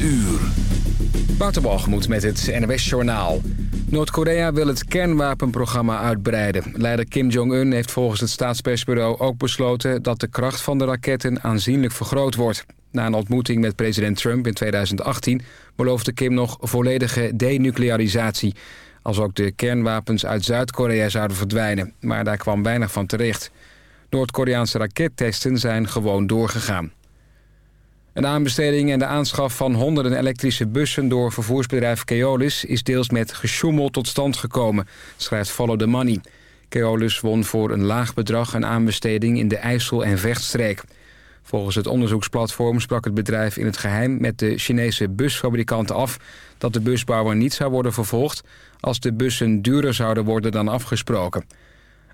uur. Waterbalgemoed met het NWS Journaal. Noord-Korea wil het kernwapenprogramma uitbreiden. Leider Kim Jong-un heeft volgens het staatspersbureau ook besloten... dat de kracht van de raketten aanzienlijk vergroot wordt. Na een ontmoeting met president Trump in 2018... beloofde Kim nog volledige denuclearisatie... als ook de kernwapens uit Zuid-Korea zouden verdwijnen. Maar daar kwam weinig van terecht. Noord-Koreaanse rakettesten zijn gewoon doorgegaan. Een aanbesteding en de aanschaf van honderden elektrische bussen... door vervoersbedrijf Keolis is deels met gesjoemel tot stand gekomen... schrijft Follow the Money. Keolis won voor een laag bedrag een aanbesteding in de IJssel- en Vechtstreek. Volgens het onderzoeksplatform sprak het bedrijf in het geheim... met de Chinese busfabrikanten af dat de busbouwer niet zou worden vervolgd... als de bussen duurder zouden worden dan afgesproken...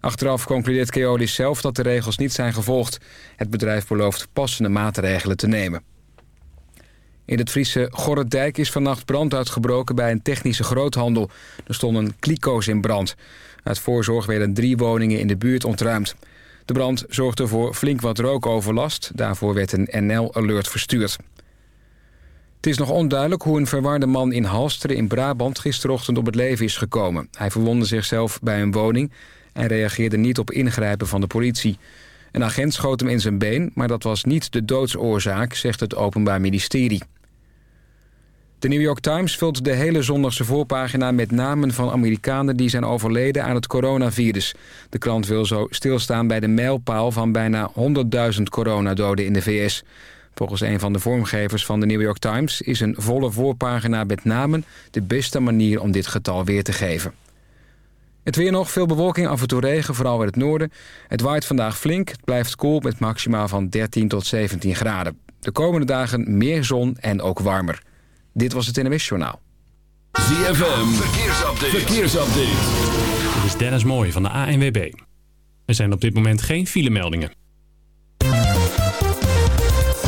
Achteraf concludeert Keolis zelf dat de regels niet zijn gevolgd. Het bedrijf belooft passende maatregelen te nemen. In het Friese Gorredijk is vannacht brand uitgebroken bij een technische groothandel. Er stonden kliko's in brand. Uit voorzorg werden drie woningen in de buurt ontruimd. De brand zorgde voor flink wat rookoverlast. Daarvoor werd een NL-alert verstuurd. Het is nog onduidelijk hoe een verwarde man in Halsteren in Brabant... gisterochtend op het leven is gekomen. Hij verwondde zichzelf bij een woning en reageerde niet op ingrijpen van de politie. Een agent schoot hem in zijn been, maar dat was niet de doodsoorzaak, zegt het Openbaar Ministerie. De New York Times vult de hele zondagse voorpagina met namen van Amerikanen die zijn overleden aan het coronavirus. De krant wil zo stilstaan bij de mijlpaal van bijna 100.000 coronadoden in de VS. Volgens een van de vormgevers van de New York Times is een volle voorpagina met namen de beste manier om dit getal weer te geven. Het weer nog, veel bewolking, af en toe regen, vooral in het noorden. Het waait vandaag flink, het blijft koel met maxima van 13 tot 17 graden. De komende dagen meer zon en ook warmer. Dit was het NMS Journaal. ZFM, verkeersupdate. verkeersupdate. Dit is Dennis Mooij van de ANWB. Er zijn op dit moment geen filemeldingen.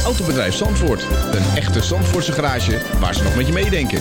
Autobedrijf Zandvoort. Een echte Zandvoortse garage waar ze nog met je meedenken.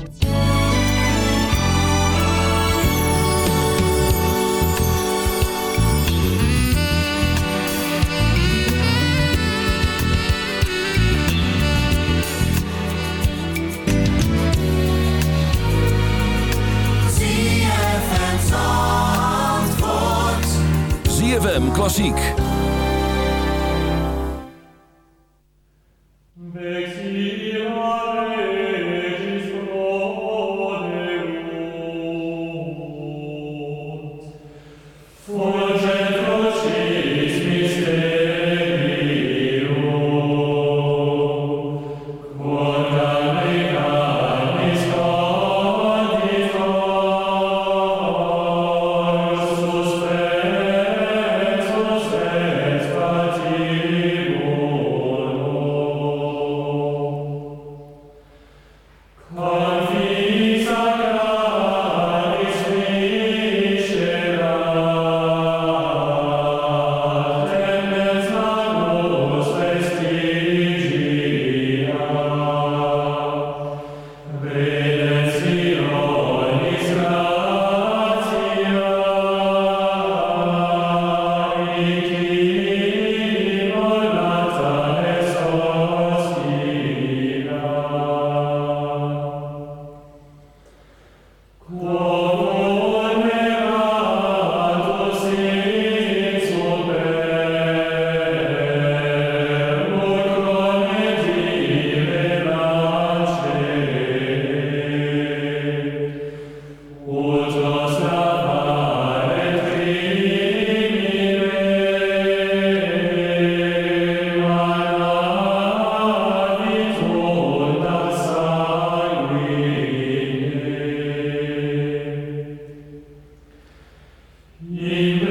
Klassiek. Amém.